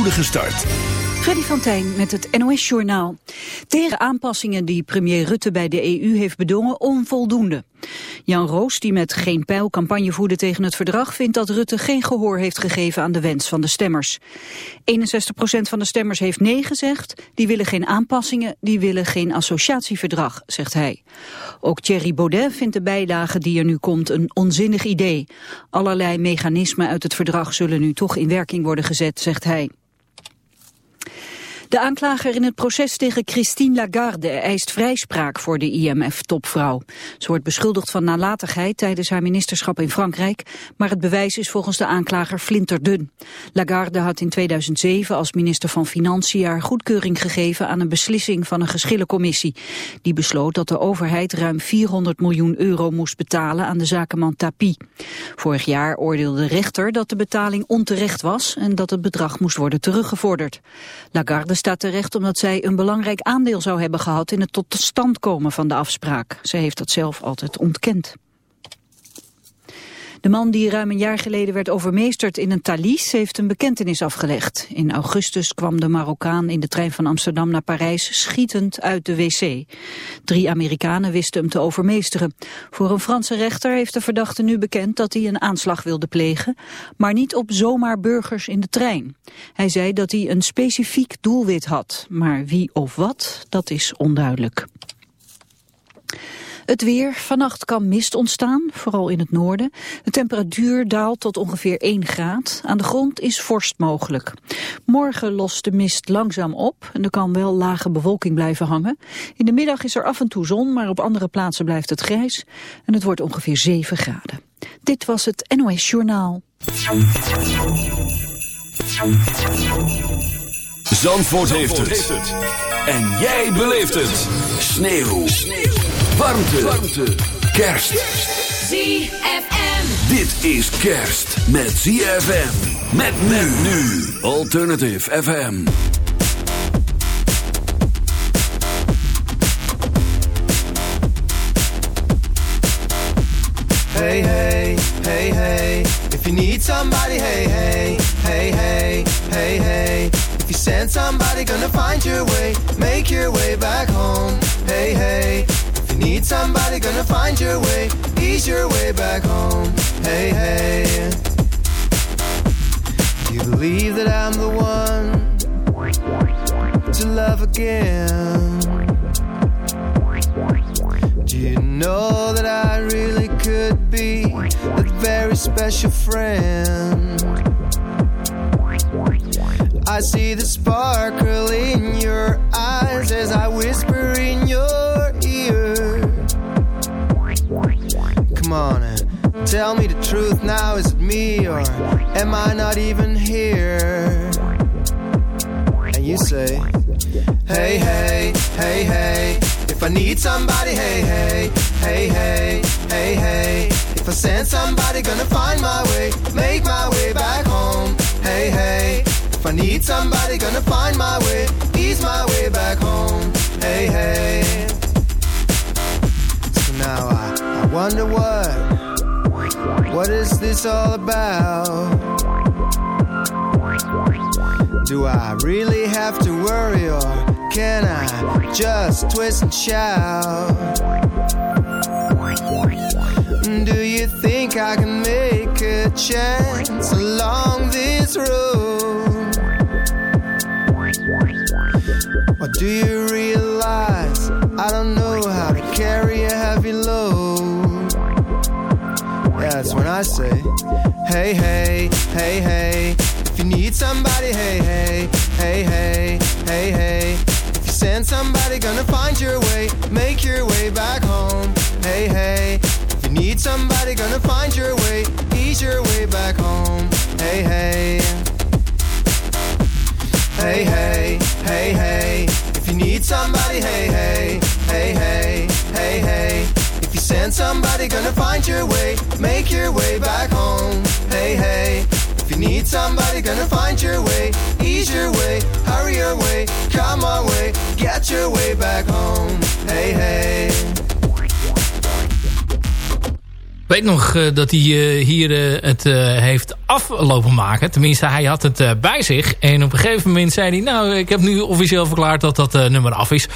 spoedige start. Freddy van Tijn met het NOS-journaal. Tegen aanpassingen die premier Rutte bij de EU heeft bedongen onvoldoende. Jan Roos, die met geen pijl campagne voerde tegen het verdrag... vindt dat Rutte geen gehoor heeft gegeven aan de wens van de stemmers. 61% van de stemmers heeft nee gezegd. Die willen geen aanpassingen, die willen geen associatieverdrag, zegt hij. Ook Thierry Baudet vindt de bijlage die er nu komt een onzinnig idee. Allerlei mechanismen uit het verdrag zullen nu toch in werking worden gezet, zegt hij. De aanklager in het proces tegen Christine Lagarde eist vrijspraak voor de IMF-topvrouw. Ze wordt beschuldigd van nalatigheid tijdens haar ministerschap in Frankrijk, maar het bewijs is volgens de aanklager flinterdun. Lagarde had in 2007 als minister van Financiën haar goedkeuring gegeven aan een beslissing van een geschillencommissie. Die besloot dat de overheid ruim 400 miljoen euro moest betalen aan de zakenman Tapi. Vorig jaar oordeelde de rechter dat de betaling onterecht was en dat het bedrag moest worden teruggevorderd. Lagarde staat terecht omdat zij een belangrijk aandeel zou hebben gehad in het tot stand komen van de afspraak. Ze heeft dat zelf altijd ontkend. De man die ruim een jaar geleden werd overmeesterd in een talies heeft een bekentenis afgelegd. In augustus kwam de Marokkaan in de trein van Amsterdam naar Parijs schietend uit de wc. Drie Amerikanen wisten hem te overmeesteren. Voor een Franse rechter heeft de verdachte nu bekend dat hij een aanslag wilde plegen, maar niet op zomaar burgers in de trein. Hij zei dat hij een specifiek doelwit had, maar wie of wat, dat is onduidelijk. Het weer. Vannacht kan mist ontstaan, vooral in het noorden. De temperatuur daalt tot ongeveer 1 graad. Aan de grond is vorst mogelijk. Morgen lost de mist langzaam op en er kan wel lage bewolking blijven hangen. In de middag is er af en toe zon, maar op andere plaatsen blijft het grijs. En het wordt ongeveer 7 graden. Dit was het NOS Journaal. Zandvoort, heeft, het. En jij beleeft het. Sneeuw. Sneeuw warmte, warmte. kerst. ZFM. Dit is kerst met ZFM. Met men nu. Alternative FM. Hey, hey, hey, hey. If you need somebody, hey, hey, hey, hey, hey, hey. If you send somebody, gonna find your way, make your way back home. Hey, hey. Need somebody gonna find your way, ease your way back home. Hey, hey. You believe that I'm the one to love again? Do you know that I really could be a very special friend? I see the sparkle in your eyes as I whisper in your Come tell me the truth now. Is it me or am I not even here? And you say, Hey, hey, hey, hey. If I need somebody, hey, hey, hey, hey, hey, hey. If I send somebody, gonna find my way, make my way back home. Hey, hey. If I need somebody, gonna find my way, ease my way back home. Hey, hey. So now I wonder what, what is this all about? Do I really have to worry or can I just twist and shout? Do you think I can make a chance along this road? Or do you realize I don't know how to carry a heavy that's when I say, hey, hey, hey, hey. If you need somebody, hey, hey, hey, hey, hey, hey. If you send somebody, gonna find your way, make your way back home. Hey, hey. If you need somebody, gonna find your way, ease your way back home. Hey, hey. Hey, hey, hey, hey. If you need somebody, hey, hey, hey, hey, hey, hey. Send somebody, gonna find your way, make your way back home. Hey, hey. If you need somebody, gonna find your way, ease your way, hurry your way, come on way, get your way back home. Hey, hey. weet nog dat hij hier het heeft aflopen maken. Tenminste, hij had het bij zich. En op een gegeven moment zei hij... nou, ik heb nu officieel verklaard dat dat nummer af is.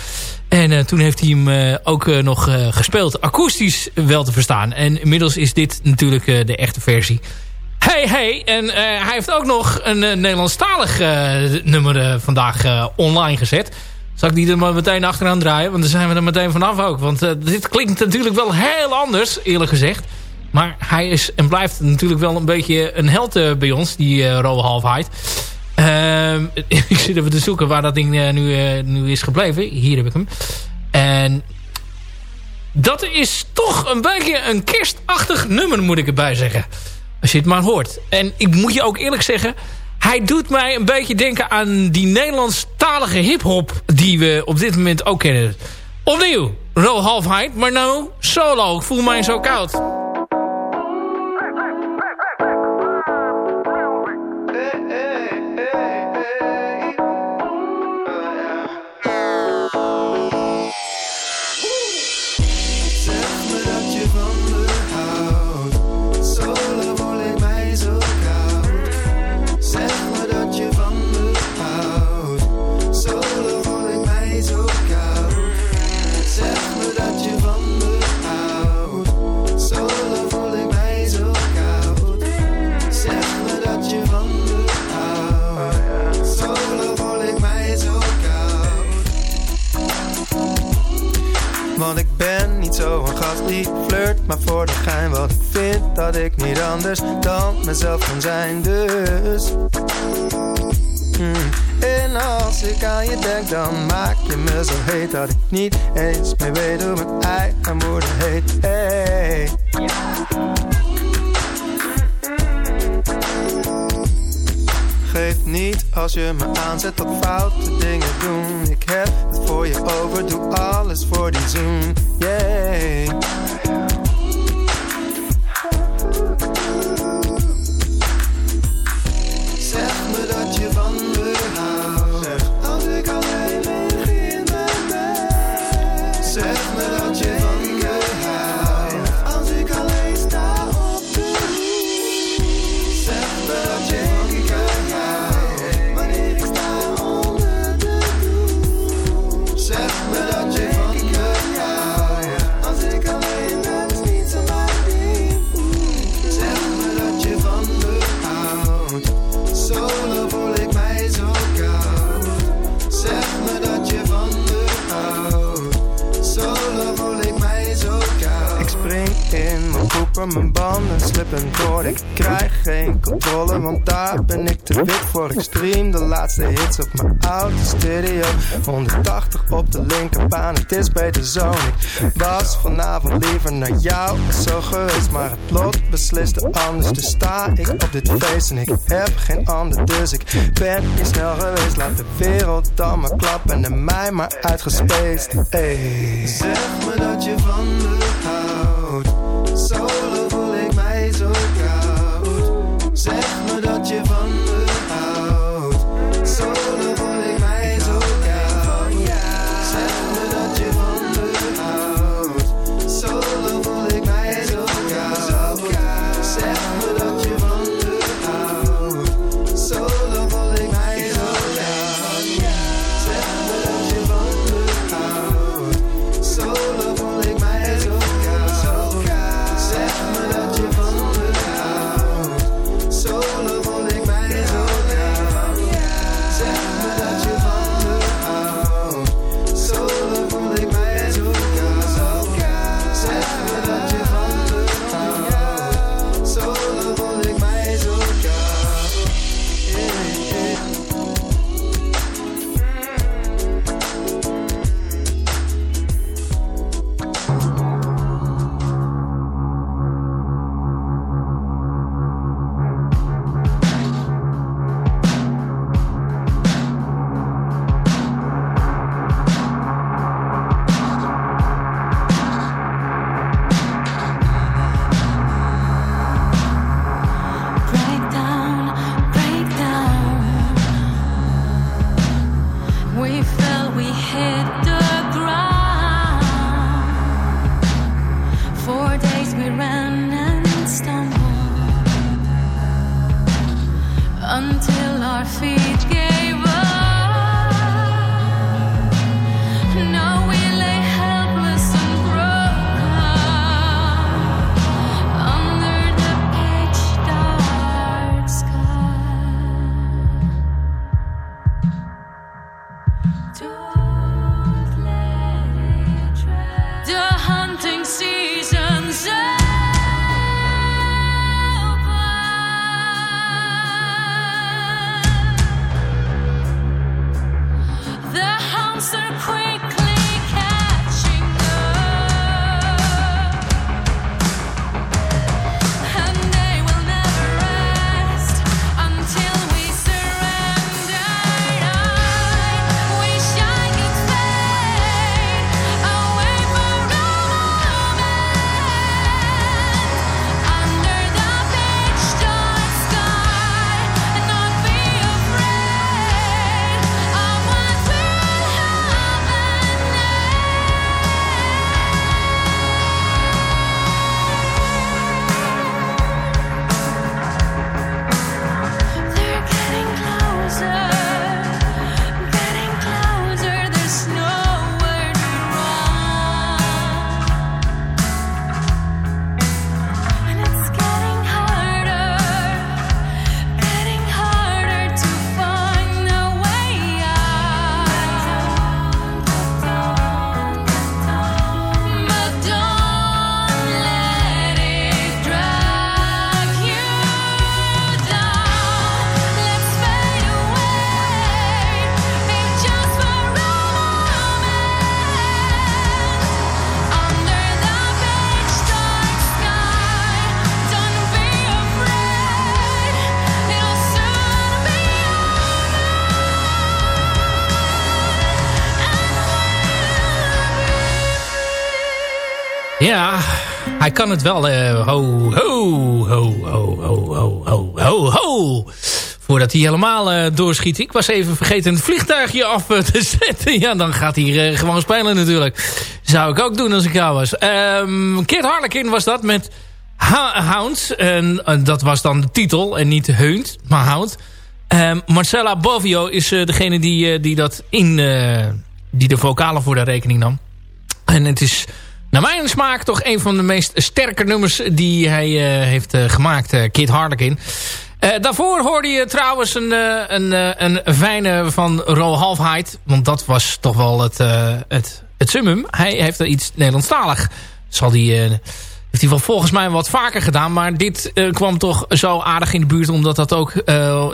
En toen heeft hij hem ook nog gespeeld. Akoestisch wel te verstaan. En inmiddels is dit natuurlijk de echte versie. Hey, hey. En hij heeft ook nog een Nederlandstalig nummer vandaag online gezet... Zal ik die er maar meteen achteraan draaien? Want dan zijn we er meteen vanaf ook. Want dit klinkt natuurlijk wel heel anders, eerlijk gezegd. Maar hij is en blijft natuurlijk wel een beetje een held bij ons, die uh, Halfheid. Ehm, ik zit even te zoeken waar dat ding nu, nu is gebleven. Hier heb ik hem. En dat is toch een beetje een kerstachtig nummer, moet ik erbij zeggen. Als je het maar hoort. En ik moet je ook eerlijk zeggen... Hij doet mij een beetje denken aan die Nederlandstalige hiphop die we op dit moment ook kennen. Opnieuw, Ro Halfheid, maar nou solo. Ik voel mij zo koud. Maar voor de gein wat ik vind dat ik niet anders dan mezelf kan zijn. Dus. Hmm. En als ik aan je denk, dan maak je me zo heet dat ik niet eens meer weet hoe mijn eigen moeder heet. Hey. Geef niet als je me aanzet tot foute dingen doen. Ik heb het voor je over, doe alles voor die zoen. Yeah. Wit voor. Ik stream de laatste hits op mijn oude stereo. 180 op de linkerbaan, het is beter zo. Ik was vanavond liever naar jou, zo geweest. Maar het lot besliste anders, dus sta ik op dit feest. En ik heb geen ander, dus ik ben niet snel geweest. Laat de wereld dan maar klappen en mij maar uitgespeest. Hey. Zeg me dat je van hij kan het wel. Uh, ho, ho, ho, ho, ho, ho, ho, ho, Voordat hij helemaal uh, doorschiet. Ik was even vergeten het vliegtuigje af uh, te zetten. Ja, dan gaat hij gewoon spelen natuurlijk. Zou ik ook doen als ik jou was. Um, Kit Harlequin was dat met Hounds. En dat was dan de titel. En niet Heunt, maar Hound. Um, Marcella Bovio is degene die, die dat in... die de vocalen voor de rekening nam. En het is naar mijn smaak toch een van de meest sterke nummers die hij uh, heeft uh, gemaakt, uh, Kid Harlequin. daarvoor hoorde je trouwens een, een, een fijne van Ro Halfheid. Want dat was toch wel het, het, het summum. Hij heeft er iets Nederlandstalig. Zal die, heeft hij wel volgens mij wat vaker gedaan. Maar dit kwam toch zo aardig in de buurt. Omdat dat ook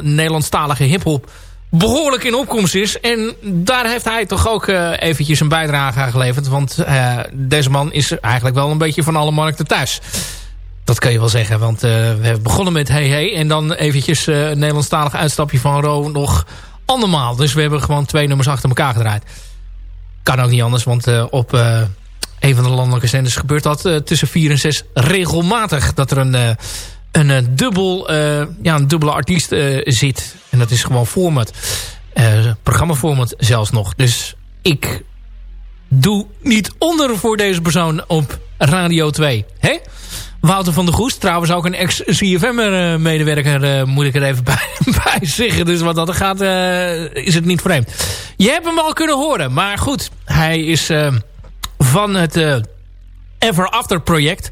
Nederlandstalige hiphop behoorlijk in opkomst is. En daar heeft hij toch ook uh, eventjes een bijdrage aan geleverd. Want uh, deze man is eigenlijk wel een beetje van alle markten thuis. Dat kan je wel zeggen, want uh, we hebben begonnen met Hey Hey. En dan eventjes een Nederlandstalig uitstapje van Ro nog andermaal. Dus we hebben gewoon twee nummers achter elkaar gedraaid. Kan ook niet anders, want op een van de landelijke zenders gebeurt dat tussen vier en zes regelmatig. Dat er een een, uh, dubbel, uh, ja, een dubbele artiest uh, zit. En dat is gewoon format. programmaformat zelfs nog. Dus ik doe niet onder voor deze persoon op Radio 2. Hè? Wouter van der Goest, trouwens ook een ex-CFM-medewerker, moet ik er even bij, bij, zeggen. Dus wat dat gaat, is het niet vreemd. Je hebt hem al kunnen horen, maar goed. Hij is van het Ever After project...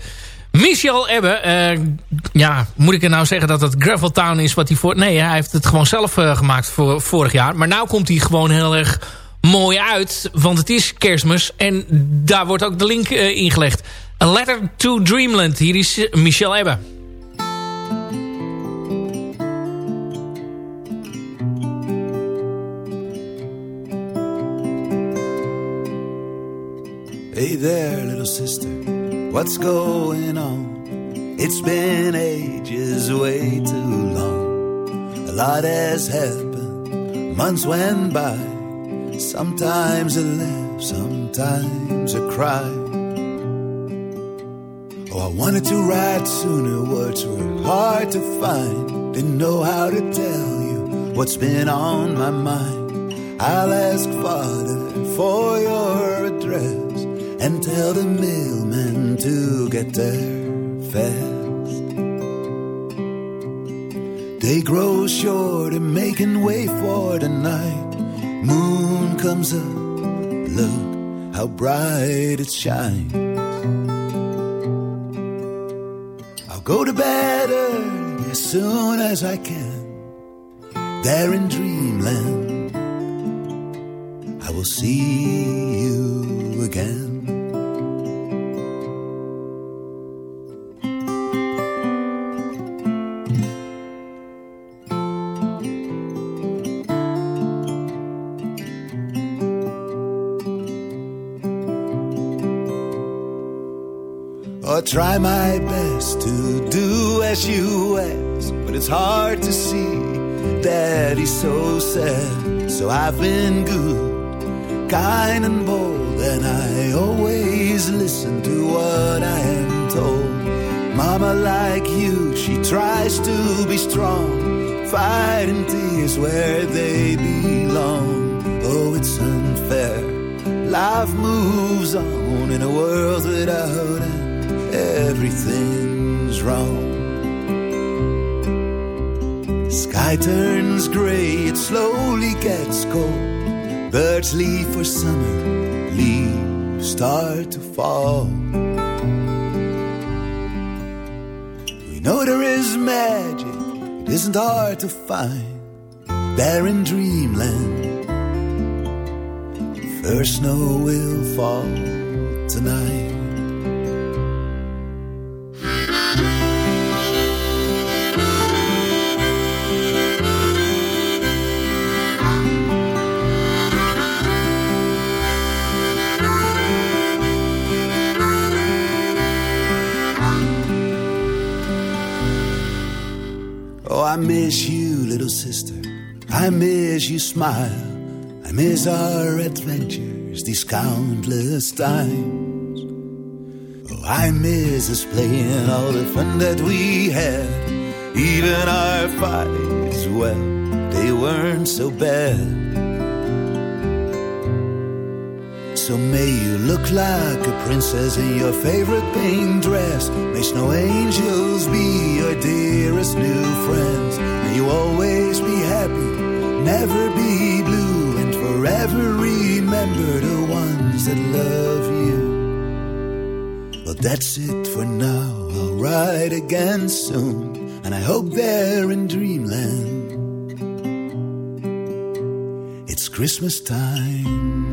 Michel Ebbe, uh, ja, moet ik er nou zeggen dat het Gravel Town is wat hij voor... Nee, hij heeft het gewoon zelf uh, gemaakt voor vorig jaar. Maar nou komt hij gewoon heel erg mooi uit, want het is kerstmis. En daar wordt ook de link uh, ingelegd. A Letter to Dreamland, hier is Michel Ebbe. Hey there, little sister. What's going on? It's been ages, way too long. A lot has happened, months went by. Sometimes a laugh, sometimes a cry. Oh, I wanted to write sooner, words were hard to find. Didn't know how to tell you what's been on my mind. I'll ask Father for your address and tell the mailman to get there fast. They grow short and making way for the night. Moon comes up, look how bright it shines. I'll go to bed early as soon as I can. There in dreamland, I will see you again. Try my best to do as you ask, but it's hard to see that he's so sad. So I've been good, kind and bold, and I always listen to what I am told. Mama, like you, she tries to be strong, fighting tears where they belong. Oh, it's unfair. Life moves on in a world without end everything's wrong. Sky turns gray, it slowly gets cold. Birds leave for summer, leaves start to fall. We know there is magic, it isn't hard to find. There in dreamland, first snow will fall tonight. Miss you, little sister. I miss you smile. I miss our adventures, these countless times. Oh, I miss us playing all the fun that we had. Even our fights, well, they weren't so bad. So may you look like a princess in your favorite pink dress. May snow angels be your dearest new friends. May you always be happy, never be blue, and forever remember the ones that love you. Well, that's it for now. I'll ride again soon, and I hope they're in dreamland. It's Christmas time,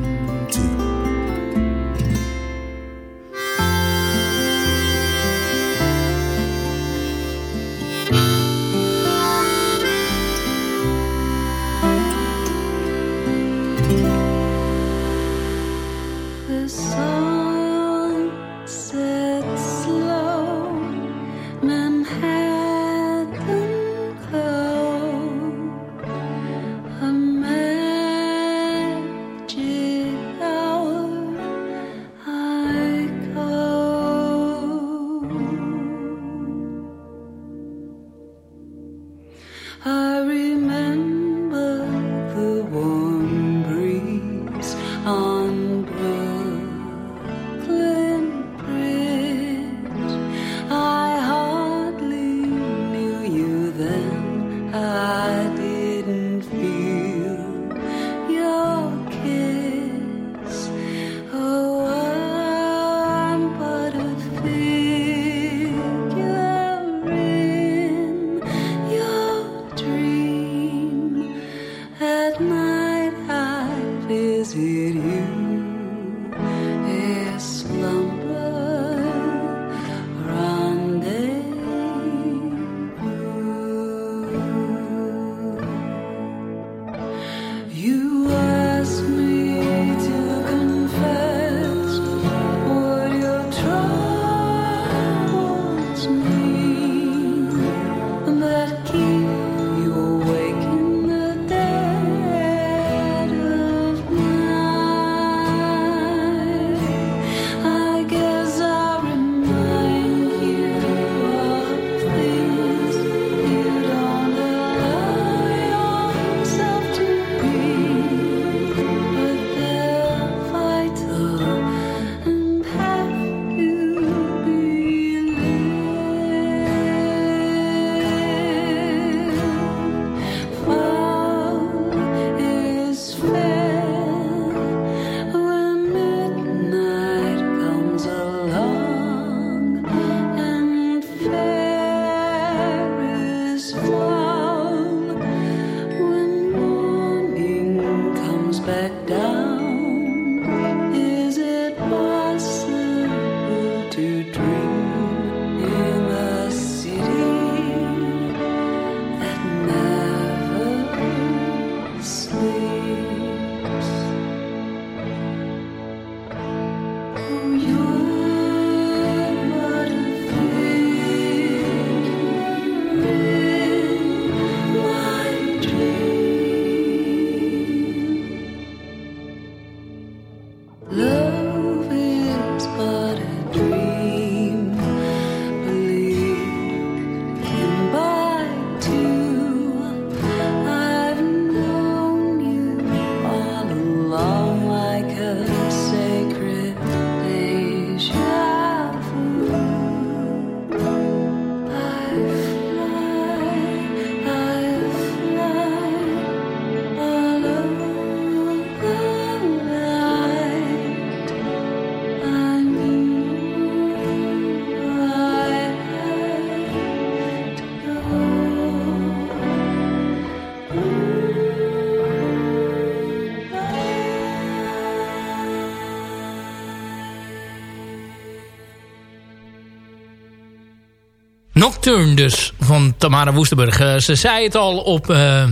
Nocturne dus, van Tamara Woestenburg. Eh, ze zei het al op eh,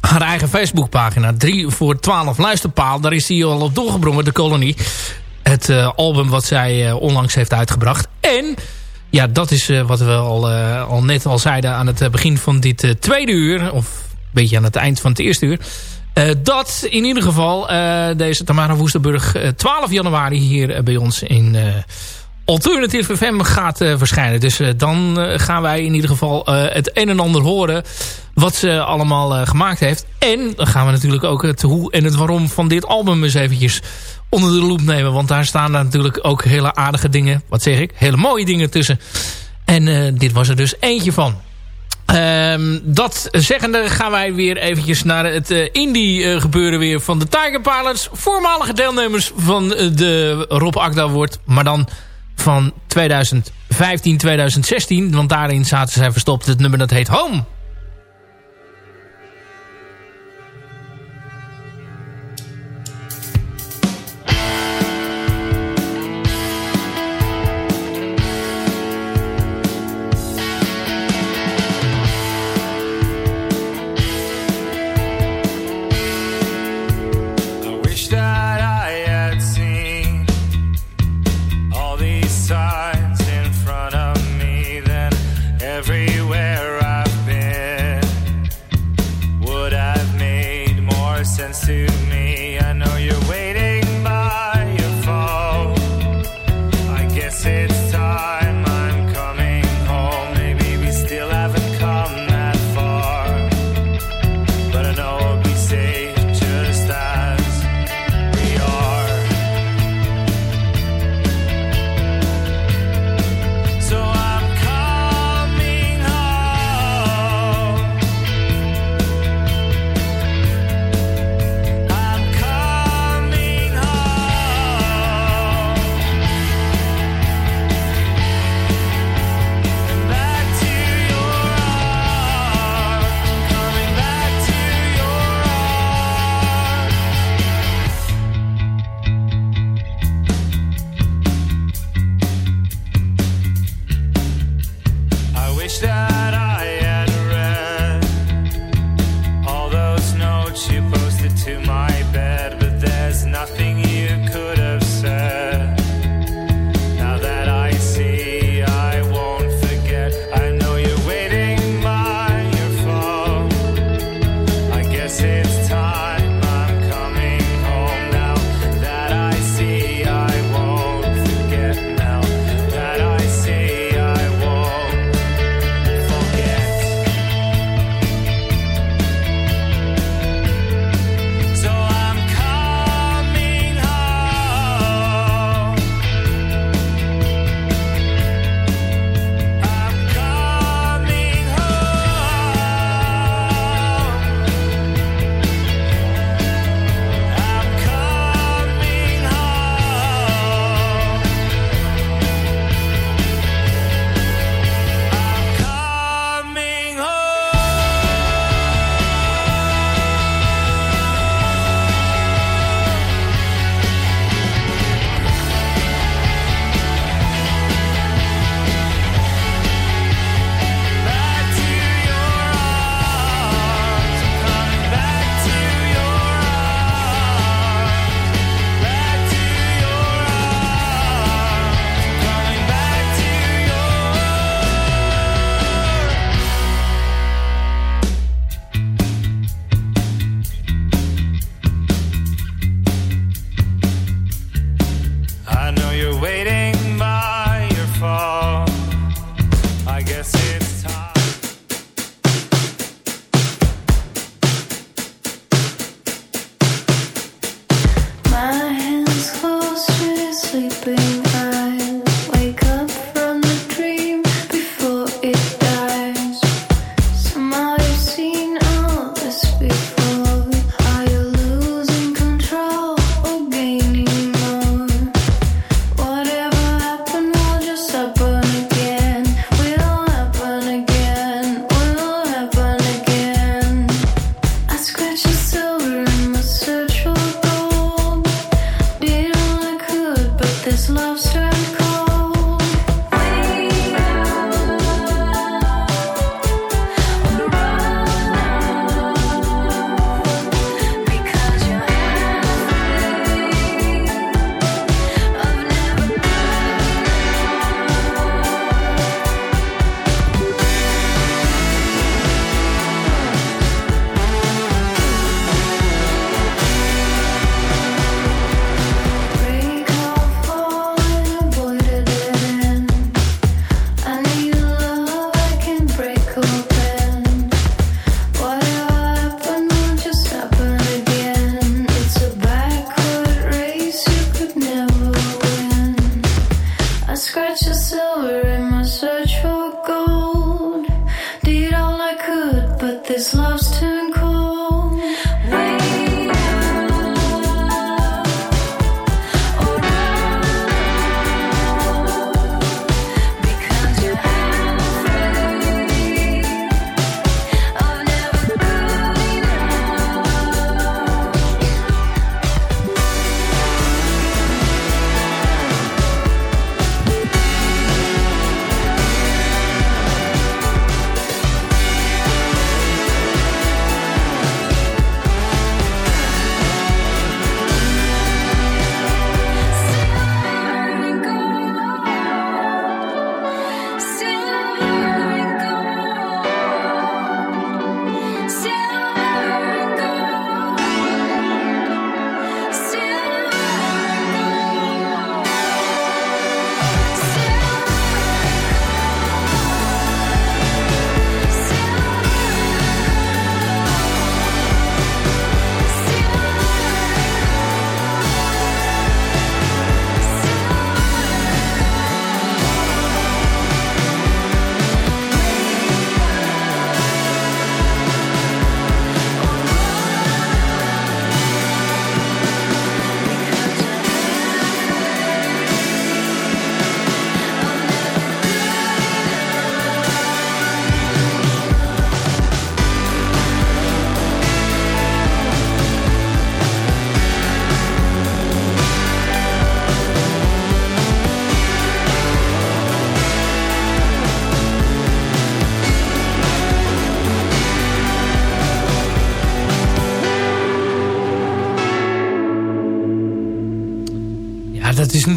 haar eigen Facebookpagina. 3 voor 12 luisterpaal. Daar is hij al op doorgebrongen, de Colony. Het eh, album wat zij onlangs heeft uitgebracht. En, ja, dat is wat we al, al net al zeiden aan het begin van dit tweede uur. Of een beetje aan het eind van het eerste uur. Dat in ieder geval deze Tamara Woestenburg eh, 12 januari hier bij ons in... eh, Alternative FM gaat verschijnen. Dus dan gaan wij in ieder geval het een en ander horen wat ze allemaal gemaakt heeft. En dan gaan we natuurlijk ook het hoe en het waarom van dit album eens eventjes onder de loep nemen. Want daar staan natuurlijk ook hele aardige dingen, wat zeg ik, hele mooie dingen tussen. En dit was er dus eentje van. Um, dat zeggende gaan wij weer eventjes naar het indie gebeuren weer van de Tiger Pilots. Voormalige deelnemers van de Rob Akda wordt. Maar dan van 2015, 2016. Want daarin zaten zij verstopt. Het nummer dat heet Home.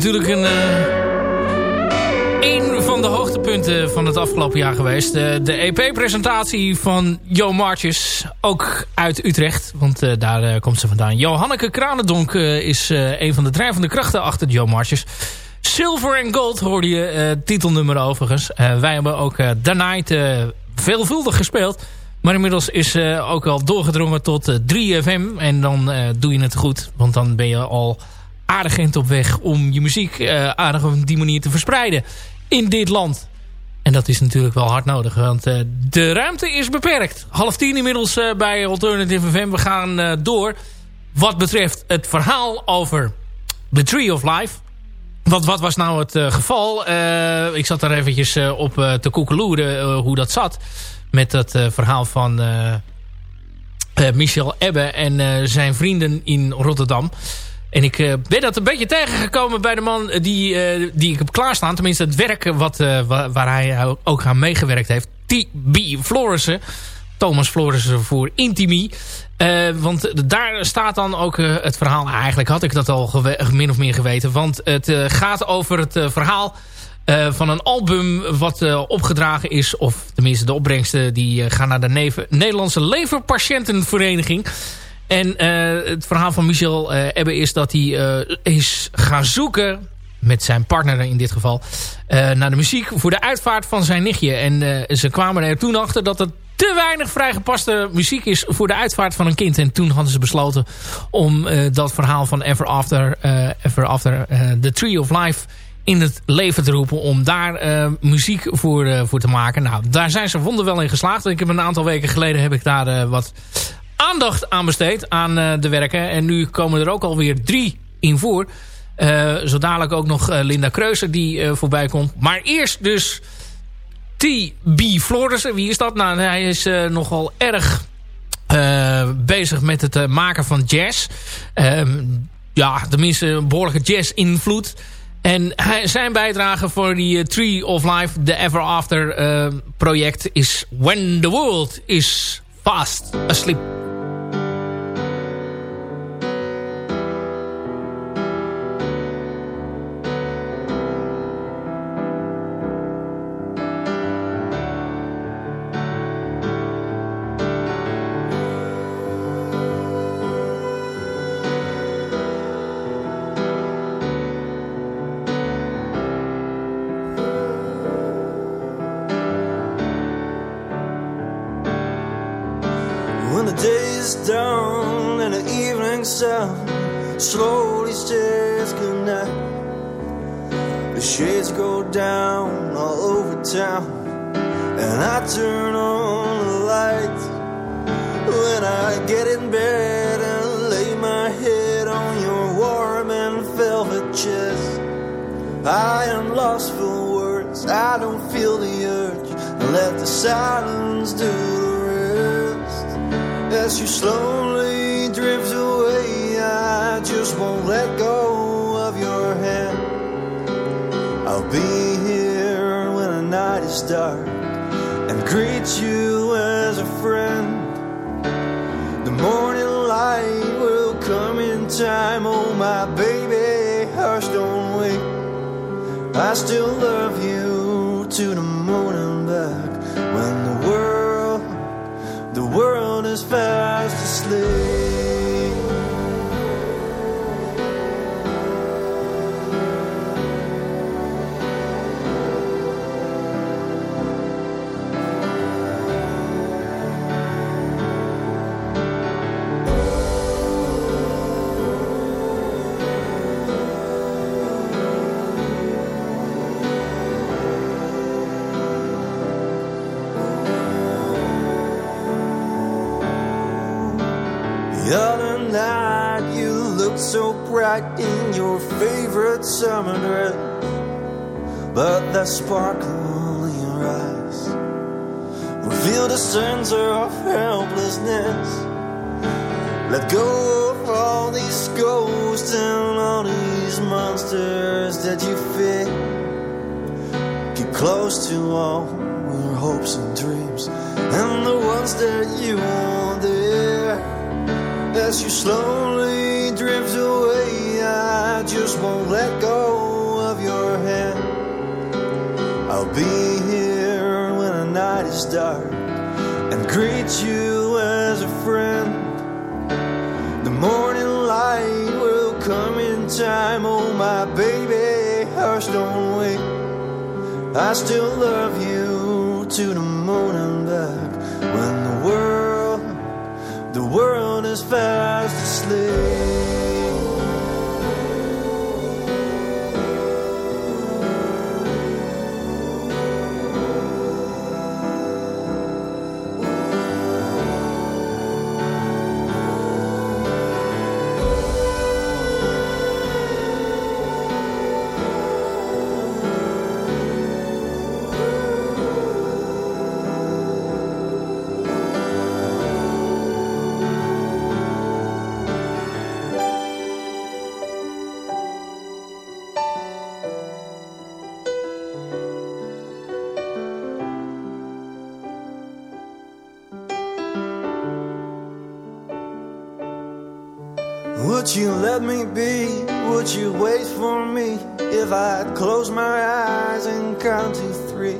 Natuurlijk een... Uh, een van de hoogtepunten van het afgelopen jaar geweest. de EP-presentatie van Jo Marches. Ook uit Utrecht. Want uh, daar komt ze vandaan. Johanneke Kranendonk is een van de drijvende krachten achter Jo Marches. Silver and Gold hoorde je titelnummer overigens. wij hebben ook The Night veelvuldig gespeeld. Maar inmiddels is ook al doorgedrongen tot 3FM. En dan doe je het goed. Want dan ben je al aardig op weg om je muziek uh, aardig op die manier te verspreiden in dit land. En dat is natuurlijk wel hard nodig, want de ruimte is beperkt. Half tien inmiddels bij Alternative FM. We gaan door wat betreft het verhaal over The Tree of Life. Want wat was nou het geval? ik zat daar eventjes op te koekeloeren hoe dat zat met dat verhaal van Michel Ebbe en zijn vrienden in Rotterdam. En ik uh, ben dat een beetje tegengekomen bij de man die, uh, die ik heb klaarstaan. Tenminste het werk wat, uh, waar, hij ook aan meegewerkt heeft. T.B. Florissen. Thomas Florissen voor Intimi. want daar staat dan ook het verhaal. Eigenlijk had ik dat al min of meer geweten. Want het gaat over het verhaal van een album wat opgedragen is. Of tenminste de opbrengsten die gaan naar de Nederlandse Leverpatiëntenvereniging. En uh, het verhaal van Michel uh, Ebbe is dat hij uh, is gaan zoeken met zijn partner in dit geval, naar de muziek voor de uitvaart van zijn nichtje. En ze kwamen er toen achter dat het te weinig vrijgepaste muziek is voor de uitvaart van een kind. En toen hadden ze besloten om dat verhaal van Ever After, Ever After The Tree of Life in het leven te roepen. Om daar muziek voor, voor te maken. Nou, daar zijn ze wonderwel in geslaagd. Ik heb een aantal weken geleden heb ik daar wat aandacht aan besteed aan uh, de werken. En nu komen er ook alweer drie in voor. Uh, zo dadelijk ook nog uh, Linda Kreuzer die voorbij komt. Maar eerst dus T.B. Florissen. Wie is dat? Nou, hij is nogal erg bezig met het maken van jazz. Ehm, ja, tenminste een behoorlijke jazz-invloed. En hij, zijn bijdrage voor die Tree of Life, the Ever After project... is When the World is Fast Asleep. slowly says goodnight. The shades go down all over town, and I turn on the lights. When I get in bed and lay my head on your warm and velvet chest, I am lost for words. I don't feel the urge. Let the silence do the rest as you slowly drift away just won't let go of your hand. I'll be here when the night is dark and greet you as a friend. The morning light will come in time, oh my baby, hush, don't wait. I still love you to the morning back when the world, the world is fast asleep. Night you looked so bright in your favorite summer dress, but that sparkle in your eyes revealed a sense of helplessness. Let go of all these ghosts and all these monsters that you fear. Get close to all your hopes and dreams and the ones that you want as you slowly drift away, I just won't let go of your hand. I'll be here when the night is dark and greet you as a friend. The morning light will come in time. Oh, my baby, hush, don't wait. I still love you to the moon and back when the world, the world fast asleep. Would you let me be? Would you wait for me if I'd close my eyes and count to three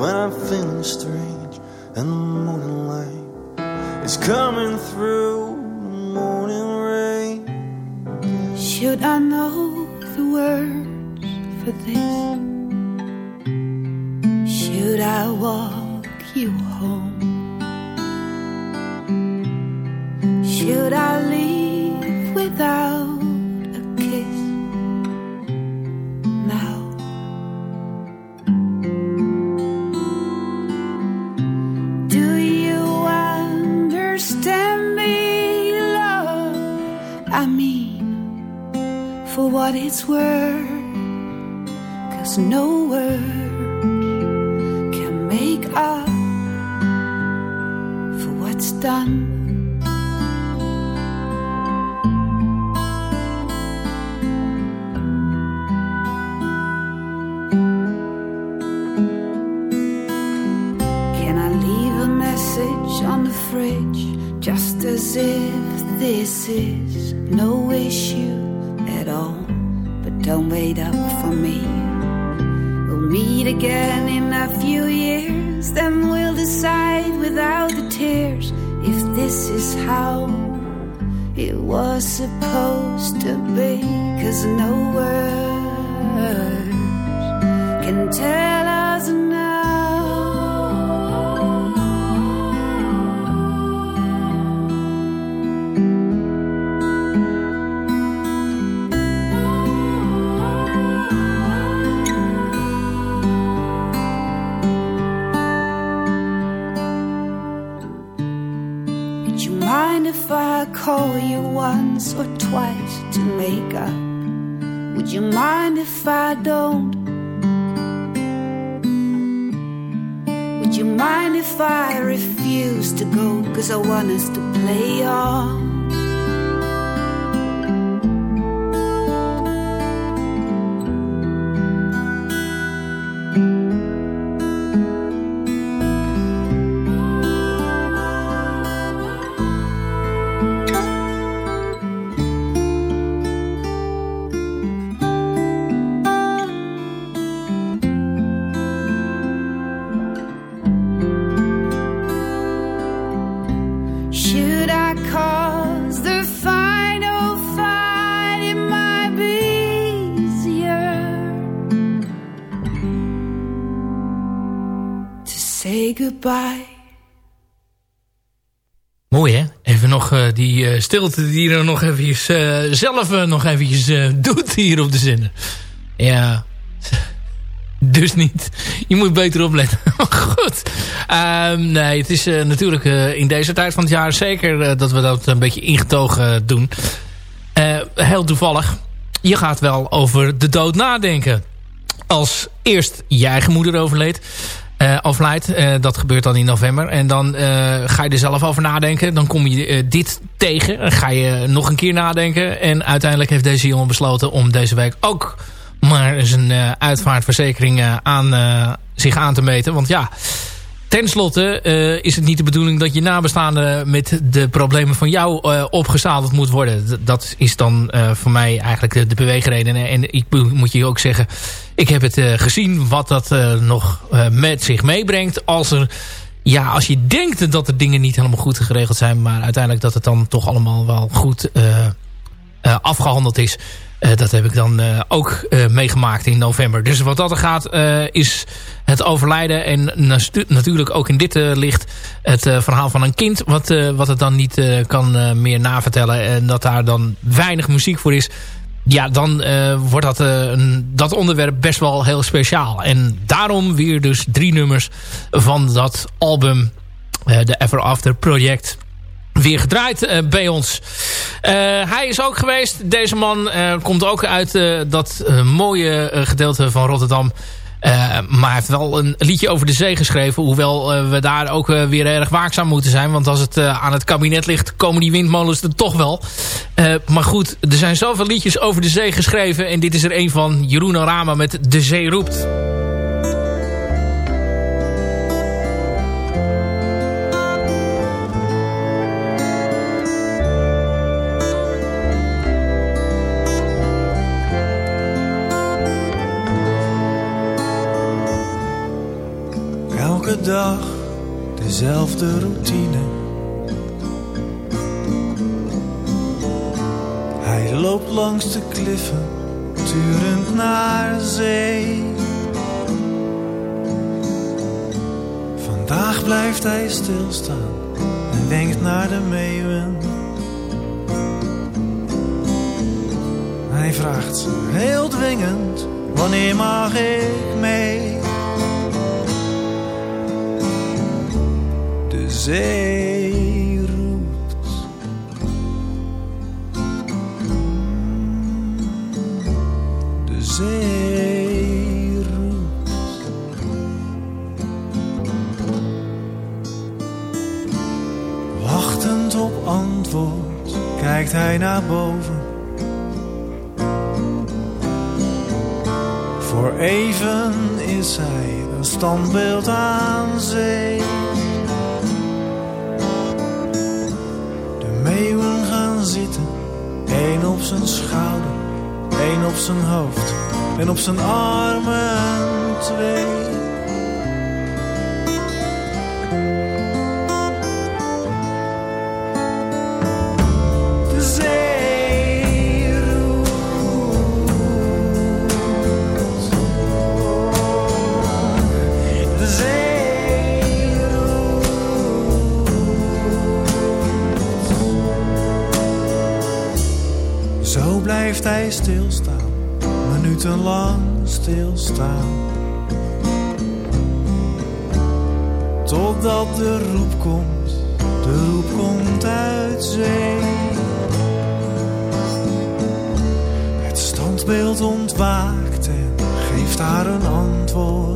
when I'm feeling strange and the morning light is coming through the morning rain? Should I know the words for this? Should I walk you home? word. Cause no supposed to be. Cause no I call you once or twice to make up? Would you mind if I don't? Would you mind if I refuse to go? Cause I want us to play on. Goodbye. Mooi hè? Even nog eh, die eh, stilte die er nog eventjes eh, zelf nog eventjes doet hier op de zender. Ja. Dus niet. Je moet beter opletten. Goed. Ehm, nee, het is natuurlijk in deze tijd van het jaar zeker dat we dat een beetje ingetogen doen. Heel toevallig. Je gaat wel over de dood nadenken. Als eerst je eigen moeder overleed. Eh overlijdt. Eh, dat gebeurt dan in november. En dan eh, ga je er zelf over nadenken. Dan kom je dit tegen. Dan ga je nog een keer nadenken. En uiteindelijk heeft deze jongen besloten om deze week ook maar eens een uitvaartverzekering aan, zich aan te meten. Want ja, ten slotte is het niet de bedoeling dat je nabestaande met de problemen van jou uh, opgezadeld moet worden. dat is dan voor mij eigenlijk de, de beweegreden. En ik moet je ook zeggen, ik heb het gezien wat dat nog met zich meebrengt. Als er ja, als je denkt dat de dingen niet helemaal goed geregeld zijn... maar uiteindelijk dat het dan toch allemaal wel goed afgehandeld is... Uh, dat heb ik dan ook meegemaakt in november. Dus wat dat er gaat is het overlijden... en natuurlijk ook in dit licht het verhaal van een kind... wat, wat het dan niet kan meer navertellen... en dat daar dan weinig muziek voor is ja, dan wordt dat, een, dat onderwerp best wel heel speciaal. En daarom weer dus drie nummers van dat album, uh, de Ever After Project, weer gedraaid bij ons. hij is ook geweest, deze man komt ook uit dat mooie gedeelte van Rotterdam... Maar hij heeft wel een liedje over de zee geschreven. Hoewel we daar ook weer erg waakzaam moeten zijn. Want als het aan het kabinet ligt, komen die windmolens er toch wel. maar goed, er zijn zoveel liedjes over de zee geschreven. En dit is er een van Jeroen Rama met De Zee Roept. Dag dezelfde routine. Hij loopt langs de kliffen, turend naar zee. Vandaag blijft hij stilstaan en denkt naar de meeuwen. Hij vraagt heel dwingend, wanneer mag ik zee roept. De zee roept. Wachtend op antwoord kijkt hij naar boven. Voor even is hij een standbeeld aan zee. Zijn schouder, één op zijn hoofd en op zijn armen twee. Totdat de roep komt, de roep komt uit zee. Het standbeeld ontwaakt en geeft haar een antwoord.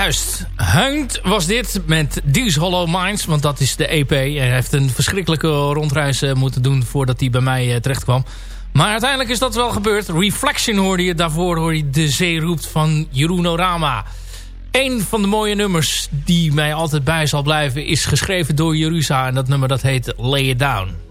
Juist. Hunt was dit met These Hollow Minds. Want dat is de EP. Hij heeft een verschrikkelijke rondreis eh, moeten doen voordat hij bij mij uh, terecht kwam. Maar uiteindelijk is dat wel gebeurd. Reflection hoorde je. Daarvoor hoor je De Zee Roept van Jeroen Orama. Een van de mooie nummers die mij altijd bij zal blijven... is geschreven door Jerusa. En dat nummer dat heet Lay It Down.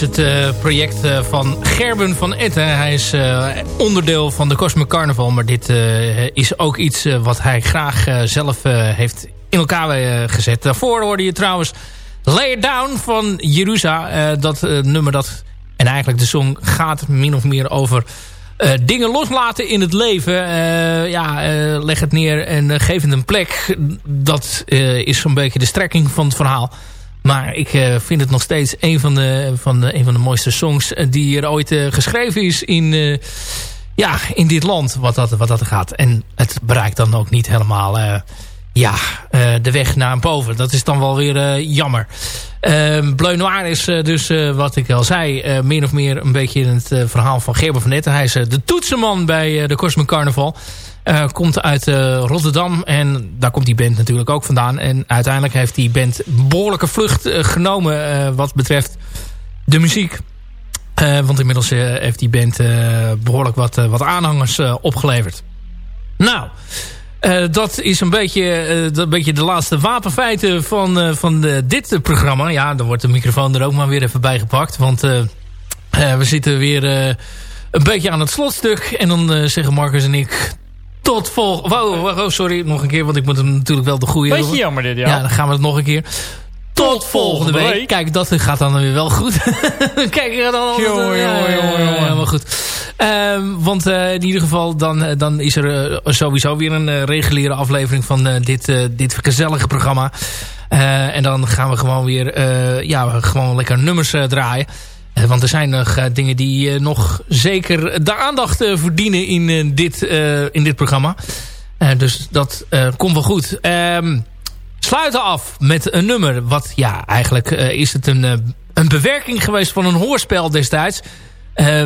Het uh, project uh, van Gerben van Etten. Hij is uh, onderdeel van de Cosmic Carnival. Maar dit is ook iets wat hij graag zelf heeft in elkaar gezet. Daarvoor hoorde je trouwens Lay It Down van Jerusa. dat nummer dat, en eigenlijk de song gaat min of meer over... dingen loslaten in het leven. ja, leg het neer en geef het een plek. Dat is zo'n beetje de strekking van het verhaal. Maar ik uh, vind het nog steeds een van de, van een van de mooiste songs eh, die er ooit uh, geschreven is in, ja, in dit land. Wat dat, wat dat gaat. En het bereikt dan ook niet helemaal ja, de weg naar boven. Dat is dan wel weer jammer. Uh, Bleu Noir is dus, wat ik al zei, meer of meer een beetje het verhaal van Gerber van Netten. Hij is de toetsenman bij de Cosmic Carnival. Uh, komt uit uh, Rotterdam en daar komt die band natuurlijk ook vandaan. En uiteindelijk heeft die band behoorlijke vlucht uh, genomen wat betreft de muziek. want inmiddels heeft die band behoorlijk wat, wat aanhangers opgeleverd. Nou, dat is een beetje, een beetje de laatste wapenfeiten van, van dit programma. Ja, dan wordt de microfoon er ook maar weer even bij gepakt. Want we zitten weer een beetje aan het slotstuk. En dan zeggen Marcus en ik tot volgende... Wow, oh, sorry, nog een keer, want ik moet hem natuurlijk wel de goede... Beetje jammer dit, ja. Ja, dan gaan we het nog een keer. Tot, volgende, week. Kijk, dat gaat dan weer wel goed. Kijk, dan... Jongen, jongen, jongen. Helemaal goed. Um, want uh, in ieder geval, dan, eh, dan is er uh, sowieso weer een uh, reguliere aflevering van dit, dit gezellige programma. en dan gaan we gewoon weer, ja, gewoon lekker nummers draaien. Eh, want er zijn nog eh, dingen die eh, nog zeker de aandacht verdienen in, dit, in dit programma. dus dat komt wel goed. Um, sluiten af met een nummer. Wat ja, eigenlijk is het een, een bewerking geweest van een hoorspel destijds.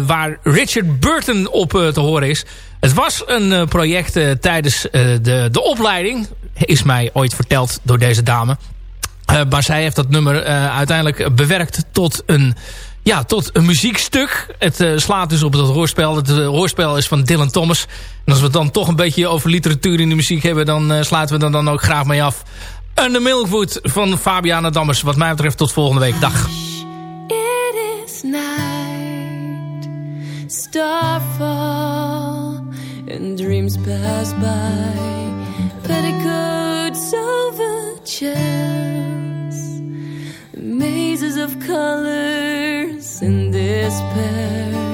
waar Richard Burton op te horen is. Het was een project tijdens de, de opleiding. Is mij ooit verteld door deze dame. maar zij heeft dat nummer uiteindelijk bewerkt tot een ja, tot een muziekstuk. Het uh, slaat dus op het hoorspel. Het uh, hoorspel is van Dylan Thomas. En als we het dan toch een beetje over literatuur in de muziek hebben... dan uh, sluiten we dan, dan ook graag mee af. Under Milkwood van Fabiana Dammers. Wat mij betreft tot volgende week. Dag. It is night. Starfall. And dreams pass by. Petticoats over chairs. Mazes of colors in despair.